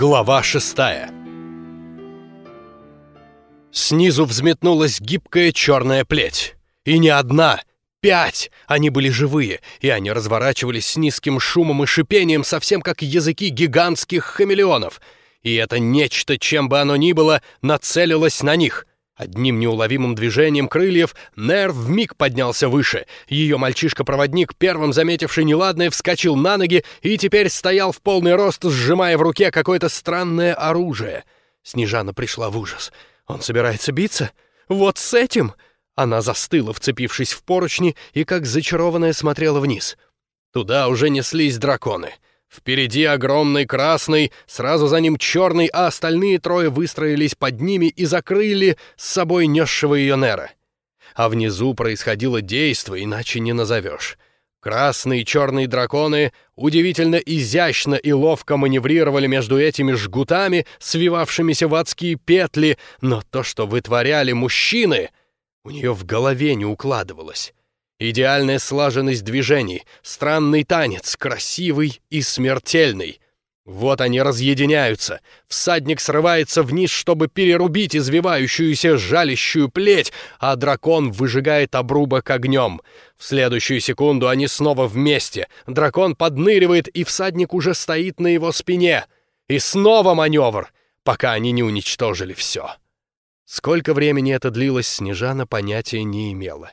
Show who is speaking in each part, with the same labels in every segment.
Speaker 1: Глава шестая Снизу взметнулась гибкая черная плеть. И не одна, пять! Они были живые, и они разворачивались с низким шумом и шипением, совсем как языки гигантских хамелеонов. И это нечто, чем бы оно ни было, нацелилось на них. Одним неуловимым движением крыльев Нер вмиг поднялся выше. Ее мальчишка-проводник, первым заметивший неладное, вскочил на ноги и теперь стоял в полный рост, сжимая в руке какое-то странное оружие. Снежана пришла в ужас. «Он собирается биться? Вот с этим?» Она застыла, вцепившись в поручни, и как зачарованная смотрела вниз. Туда уже неслись драконы — Впереди огромный красный, сразу за ним черный, а остальные трое выстроились под ними и закрыли с собой несшего ее Нера. А внизу происходило действо, иначе не назовешь. Красные и черные драконы удивительно изящно и ловко маневрировали между этими жгутами, свивавшимися в адские петли, но то, что вытворяли мужчины, у нее в голове не укладывалось. Идеальная слаженность движений, странный танец, красивый и смертельный. Вот они разъединяются. Всадник срывается вниз, чтобы перерубить извивающуюся жалящую плеть, а дракон выжигает обрубок огнем. В следующую секунду они снова вместе. Дракон подныривает, и всадник уже стоит на его спине. И снова маневр, пока они не уничтожили все. Сколько времени это длилось, Снежана понятия не имела.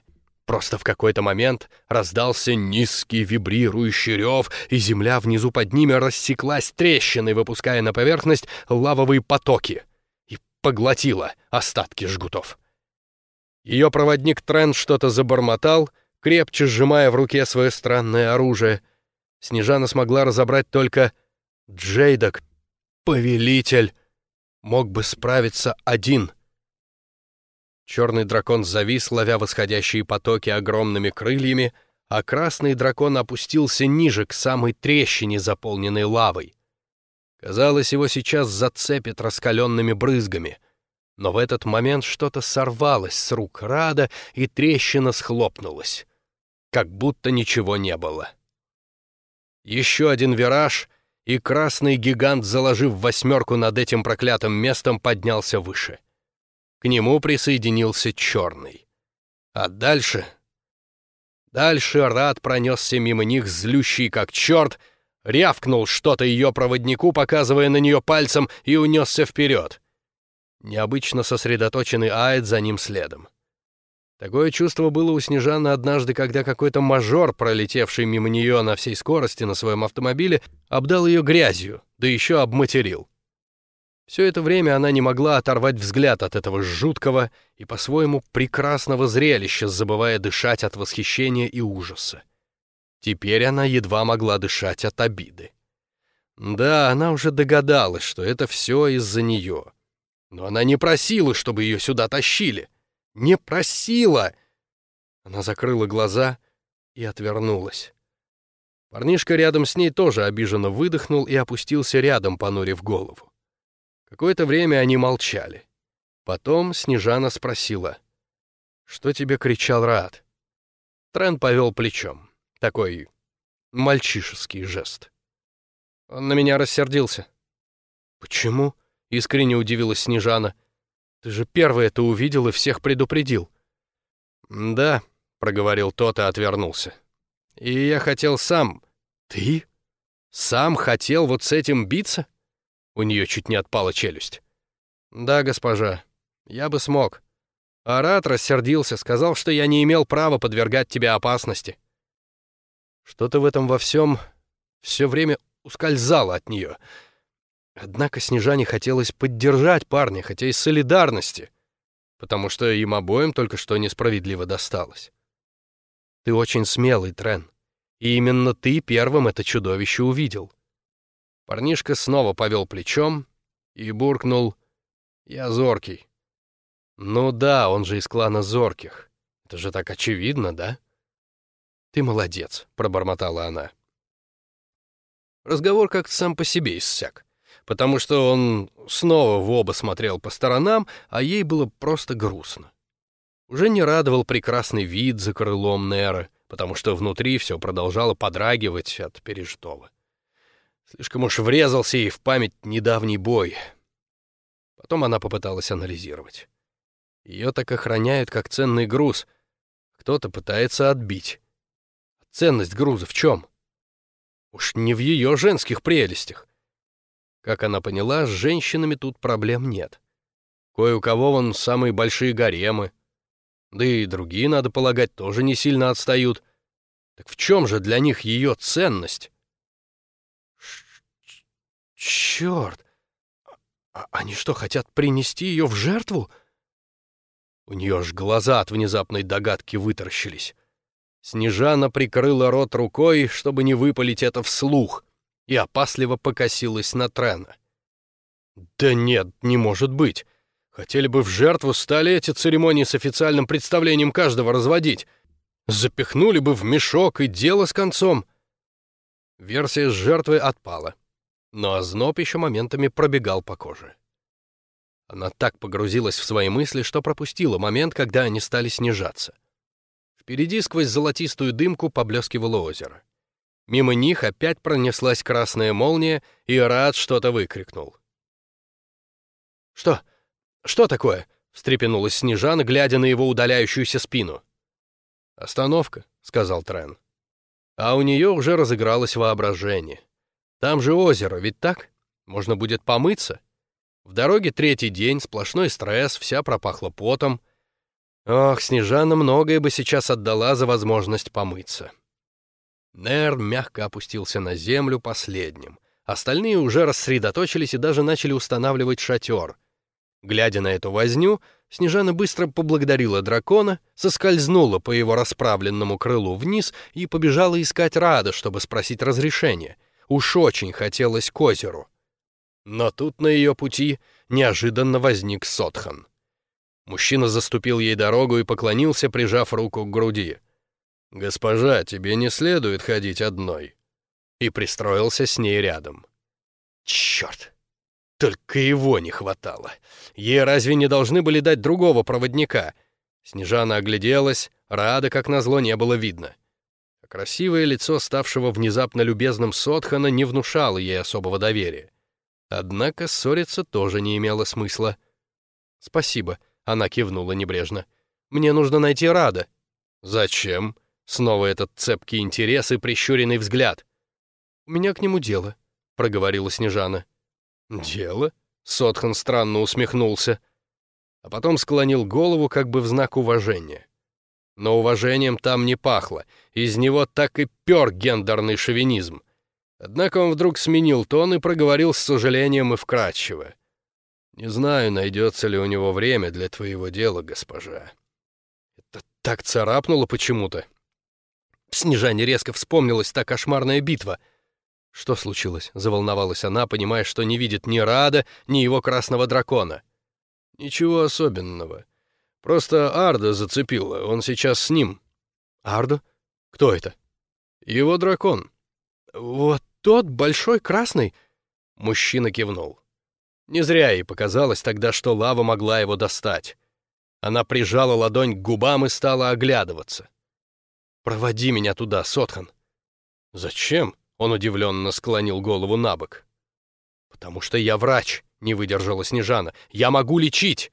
Speaker 1: Просто в какой-то момент раздался низкий вибрирующий рев, и земля внизу под ними рассеклась трещиной, выпуская на поверхность лавовые потоки, и поглотила остатки жгутов. Ее проводник Трен что-то забормотал, крепче сжимая в руке свое странное оружие. Снежана смогла разобрать только «Джейдок, повелитель, мог бы справиться один». Черный дракон завис, ловя восходящие потоки огромными крыльями, а красный дракон опустился ниже, к самой трещине, заполненной лавой. Казалось, его сейчас зацепит раскаленными брызгами. Но в этот момент что-то сорвалось с рук Рада, и трещина схлопнулась. Как будто ничего не было. Еще один вираж, и красный гигант, заложив восьмерку над этим проклятым местом, поднялся выше. — к нему присоединился черный. А дальше... Дальше Рад пронесся мимо них, злющий как черт, рявкнул что-то ее проводнику, показывая на нее пальцем, и унесся вперед. Необычно сосредоточенный Аид за ним следом. Такое чувство было у Снежаны однажды, когда какой-то мажор, пролетевший мимо нее на всей скорости на своем автомобиле, обдал ее грязью, да еще обматерил. Все это время она не могла оторвать взгляд от этого жуткого и по-своему прекрасного зрелища, забывая дышать от восхищения и ужаса. Теперь она едва могла дышать от обиды. Да, она уже догадалась, что это все из-за нее. Но она не просила, чтобы ее сюда тащили. Не просила! Она закрыла глаза и отвернулась. Парнишка рядом с ней тоже обиженно выдохнул и опустился рядом, понурив голову. Какое-то время они молчали. Потом Снежана спросила. «Что тебе кричал Рад?» Трен повел плечом. Такой мальчишеский жест. Он на меня рассердился. «Почему?» — искренне удивилась Снежана. «Ты же первый это увидел и всех предупредил». «Да», — проговорил тот и отвернулся. «И я хотел сам...» «Ты? Сам хотел вот с этим биться?» У нее чуть не отпала челюсть. «Да, госпожа, я бы смог». Арат рассердился, сказал, что я не имел права подвергать тебя опасности. Что-то в этом во всем все время ускользало от нее. Однако Снежане хотелось поддержать парня, хотя и солидарности, потому что им обоим только что несправедливо досталось. Ты очень смелый, Трен, и именно ты первым это чудовище увидел. Парнишка снова повел плечом и буркнул «Я зоркий». «Ну да, он же из клана зорких. Это же так очевидно, да?» «Ты молодец», — пробормотала она. Разговор как-то сам по себе иссяк, потому что он снова в оба смотрел по сторонам, а ей было просто грустно. Уже не радовал прекрасный вид за крылом Нера, потому что внутри все продолжало подрагивать от пережитого. Слишком уж врезался ей в память недавний бой. Потом она попыталась анализировать. Ее так охраняют, как ценный груз. Кто-то пытается отбить. Ценность груза в чем? Уж не в ее женских прелестях. Как она поняла, с женщинами тут проблем нет. Кое у кого вон самые большие гаремы. Да и другие, надо полагать, тоже не сильно отстают. Так в чем же для них ее ценность? Черт! А они что, хотят принести ее в жертву? У нее аж глаза от внезапной догадки вытаращились. Снежана прикрыла рот рукой, чтобы не выпалить это вслух, и опасливо покосилась на Трена. «Да нет, не может быть. Хотели бы в жертву стали эти церемонии с официальным представлением каждого разводить. Запихнули бы в мешок и дело с концом». Версия с жертвой отпала, но озноб еще моментами пробегал по коже. Она так погрузилась в свои мысли, что пропустила момент, когда они стали снижаться. Впереди сквозь золотистую дымку поблескивало озеро. Мимо них опять пронеслась красная молния, и Рад что-то выкрикнул. «Что? Что такое?» — встрепенулась Снежана, глядя на его удаляющуюся спину. «Остановка», — сказал Трен. А у нее уже разыгралось воображение. «Там же озеро, ведь так? Можно будет помыться?» В дороге третий день, сплошной стресс, вся пропахла потом. Ох, Снежана многое бы сейчас отдала за возможность помыться. Нер мягко опустился на землю последним. Остальные уже рассредоточились и даже начали устанавливать шатер. Глядя на эту возню, Снежана быстро поблагодарила дракона, соскользнула по его расправленному крылу вниз и побежала искать Рада, чтобы спросить разрешения. Уж очень хотелось к озеру. Но тут на ее пути неожиданно возник Сотхан. Мужчина заступил ей дорогу и поклонился, прижав руку к груди. «Госпожа, тебе не следует ходить одной». И пристроился с ней рядом. «Черт! Только его не хватало. Ей разве не должны были дать другого проводника?» Снежана огляделась, рада, как назло, не было видно. Красивое лицо ставшего внезапно любезным Сотхана не внушало ей особого доверия. Однако ссориться тоже не имело смысла. «Спасибо», — она кивнула небрежно. «Мне нужно найти Рада». «Зачем?» — снова этот цепкий интерес и прищуренный взгляд. «У меня к нему дело», — проговорила Снежана. «Дело?» — Сотхан странно усмехнулся, а потом склонил голову как бы в знак уважения. Но уважением там не пахло, из него так и пер гендерный шовинизм. Однако он вдруг сменил тон и проговорил с сожалением и вкратчиво. «Не знаю, найдется ли у него время для твоего дела, госпожа». Это так царапнуло почему-то. Снежане резко вспомнилась та кошмарная битва. Что случилось? Заволновалась она, понимая, что не видит ни Рада, ни его красного дракона. Ничего особенного. Просто Арда зацепила, он сейчас с ним. Арда? Кто это? Его дракон. Вот тот большой красный?» Мужчина кивнул. Не зря ей показалось тогда, что лава могла его достать. Она прижала ладонь к губам и стала оглядываться. «Проводи меня туда, Сотхан». «Зачем?» — он удивленно склонил голову на бок. «Потому что я врач», — не выдержала Снежана. «Я могу лечить».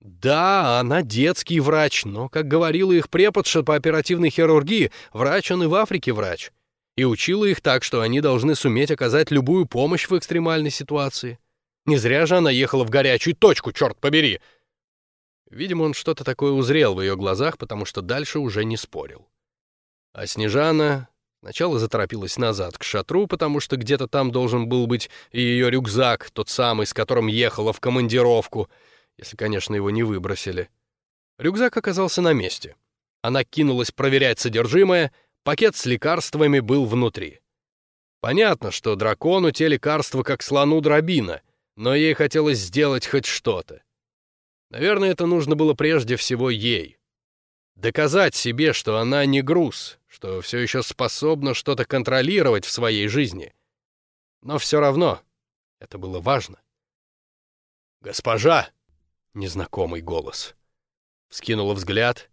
Speaker 1: Да, она детский врач, но, как говорила их преподша по оперативной хирургии, врач он и в Африке врач и учила их так, что они должны суметь оказать любую помощь в экстремальной ситуации. Не зря же она ехала в горячую точку, черт побери! Видимо, он что-то такое узрел в ее глазах, потому что дальше уже не спорил. А Снежана сначала заторопилась назад к шатру, потому что где-то там должен был быть и ее рюкзак, тот самый, с которым ехала в командировку, если, конечно, его не выбросили. Рюкзак оказался на месте. Она кинулась проверять содержимое, Пакет с лекарствами был внутри. Понятно, что дракону те лекарства как слону дробина, но ей хотелось сделать хоть что-то. Наверное, это нужно было прежде всего ей. Доказать себе, что она не груз, что все еще способна что-то контролировать в своей жизни. Но все равно это было важно. «Госпожа!» — незнакомый голос. Вскинула взгляд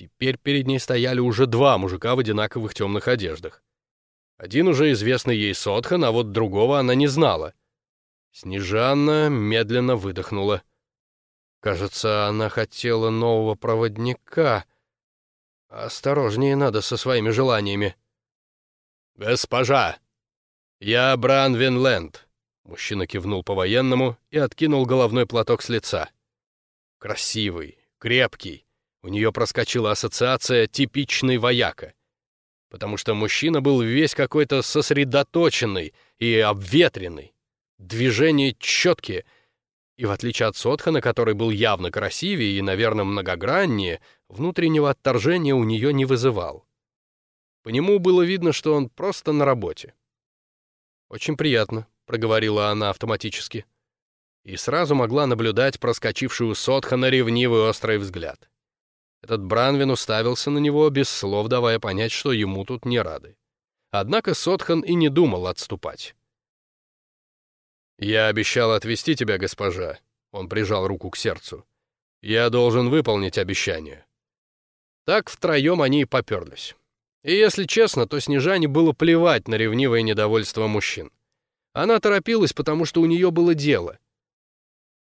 Speaker 1: Теперь перед ней стояли уже два мужика в одинаковых темных одеждах. Один уже известный ей Сотхан, а вот другого она не знала. Снежанна медленно выдохнула. Кажется, она хотела нового проводника. Осторожнее надо со своими желаниями. «Госпожа, я Бран Винленд», — мужчина кивнул по-военному и откинул головной платок с лица. Красивый, крепкий. У нее проскочила ассоциация «типичный вояка» потому что мужчина был весь какой-то сосредоточенный и обветренный. Движения четкие, и в отличие от Сотхана, который был явно красивее и, наверное, многограннее, внутреннего отторжения у нее не вызывал. По нему было видно, что он просто на работе. «Очень приятно», — проговорила она автоматически. И сразу могла наблюдать проскочившую Сотхана ревнивый острый взгляд. Этот Бранвин уставился на него, без слов давая понять, что ему тут не рады. Однако Сотхан и не думал отступать. «Я обещал отвезти тебя, госпожа», — он прижал руку к сердцу. «Я должен выполнить обещание». Так втроем они и поперлись. И если честно, то Снежане было плевать на ревнивое недовольство мужчин. Она торопилась, потому что у нее было дело.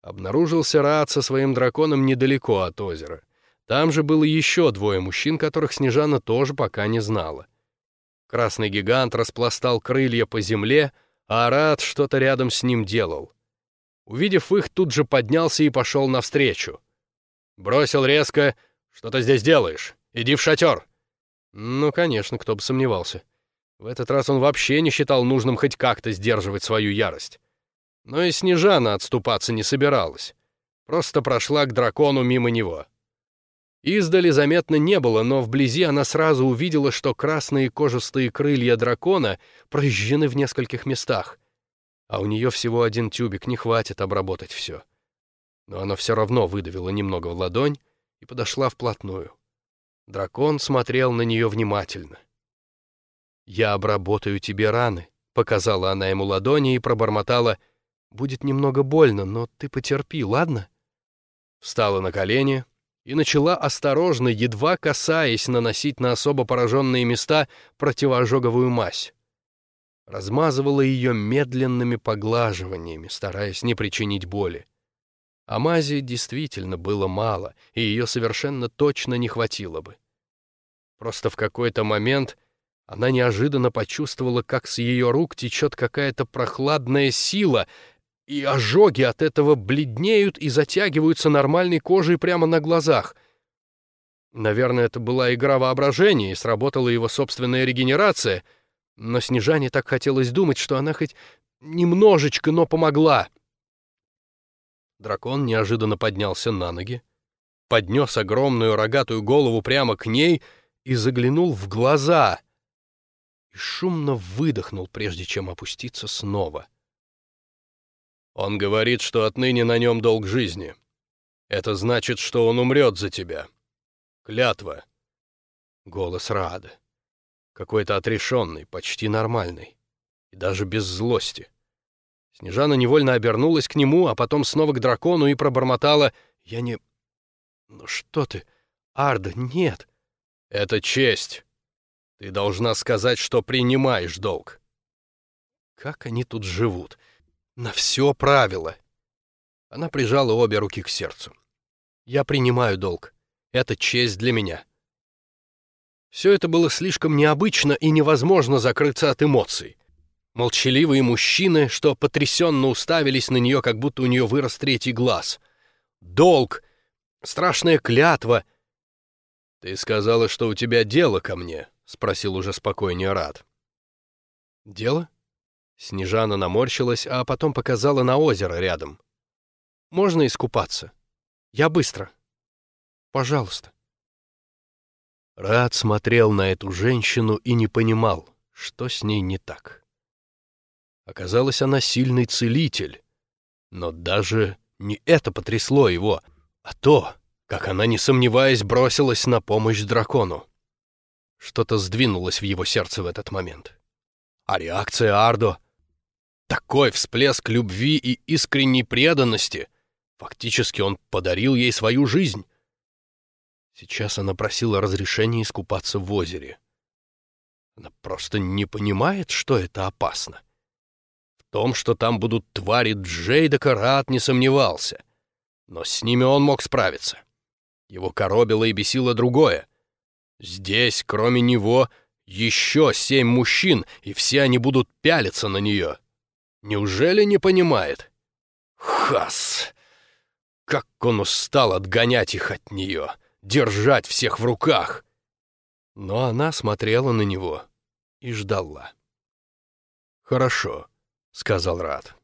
Speaker 1: Обнаружился Рад со своим драконом недалеко от озера. Там же было еще двое мужчин, которых Снежана тоже пока не знала. Красный гигант распластал крылья по земле, а Арат что-то рядом с ним делал. Увидев их, тут же поднялся и пошел навстречу. Бросил резко «Что ты здесь делаешь? Иди в шатер!» Ну, конечно, кто бы сомневался. В этот раз он вообще не считал нужным хоть как-то сдерживать свою ярость. Но и Снежана отступаться не собиралась. Просто прошла к дракону мимо него. Издали заметно не было, но вблизи она сразу увидела, что красные кожистые крылья дракона прожжены в нескольких местах. А у нее всего один тюбик, не хватит обработать все. Но она все равно выдавила немного в ладонь и подошла вплотную. Дракон смотрел на нее внимательно. «Я обработаю тебе раны», — показала она ему ладони и пробормотала. «Будет немного больно, но ты потерпи, ладно?» Встала на колени, и начала осторожно, едва касаясь, наносить на особо пораженные места противоожоговую мазь. Размазывала ее медленными поглаживаниями, стараясь не причинить боли. А мази действительно было мало, и ее совершенно точно не хватило бы. Просто в какой-то момент она неожиданно почувствовала, как с ее рук течет какая-то прохладная сила, и ожоги от этого бледнеют и затягиваются нормальной кожей прямо на глазах. Наверное, это была игра воображения, и сработала его собственная регенерация, но Снежане так хотелось думать, что она хоть немножечко, но помогла. Дракон неожиданно поднялся на ноги, поднес огромную рогатую голову прямо к ней и заглянул в глаза — и шумно выдохнул, прежде чем опуститься снова. — он говорит, что отныне на нем долг жизни. Это значит, что он умрет за тебя. Клятва. Голос Рада. Какой-то отрешенный, почти нормальный. И даже без злости. Снежана невольно обернулась к нему, а потом снова к дракону и пробормотала «Я не...» «Ну что ты? Арда, нет!» «Это честь. Ты должна сказать, что принимаешь долг». Как они тут живут? На все правило. Она прижала обе руки к сердцу. Я принимаю долг. Это честь для меня. Все это было слишком необычно и невозможно закрыться от эмоций. Молчаливые мужчины, что потрясенно уставились на нее, как будто у нее вырос третий глаз. Долг, страшная клятва. «Ты сказала, что у тебя дело ко мне?» — спросил уже спокойнее Рад. «Дело?» Снежана наморщилась, а потом показала на озеро рядом. «Можно искупаться? Я быстро. Пожалуйста». Рад смотрел на эту женщину и не понимал, что с ней не так. Оказалось, она сильный целитель. Но даже не это потрясло его, а то, как она, не сомневаясь, бросилась на помощь дракону. Что-то сдвинулось в его сердце в этот момент. А реакция Ардо такой всплеск любви и искренней преданности. Фактически он подарил ей свою жизнь. Сейчас она просила разрешения искупаться в озере. Она просто не понимает, что это опасно. В том, что там будут твари Джейдека, Рат не сомневался. Но с ними он мог справиться. Его коробило и бесило другое. Здесь, кроме него, еще семь мужчин, и все они будут пялиться на нее. Неужели не понимает? Хас! Как он устал отгонять их от нее, держать всех в руках! Но она смотрела на него и ждала. «Хорошо», — сказал Рад.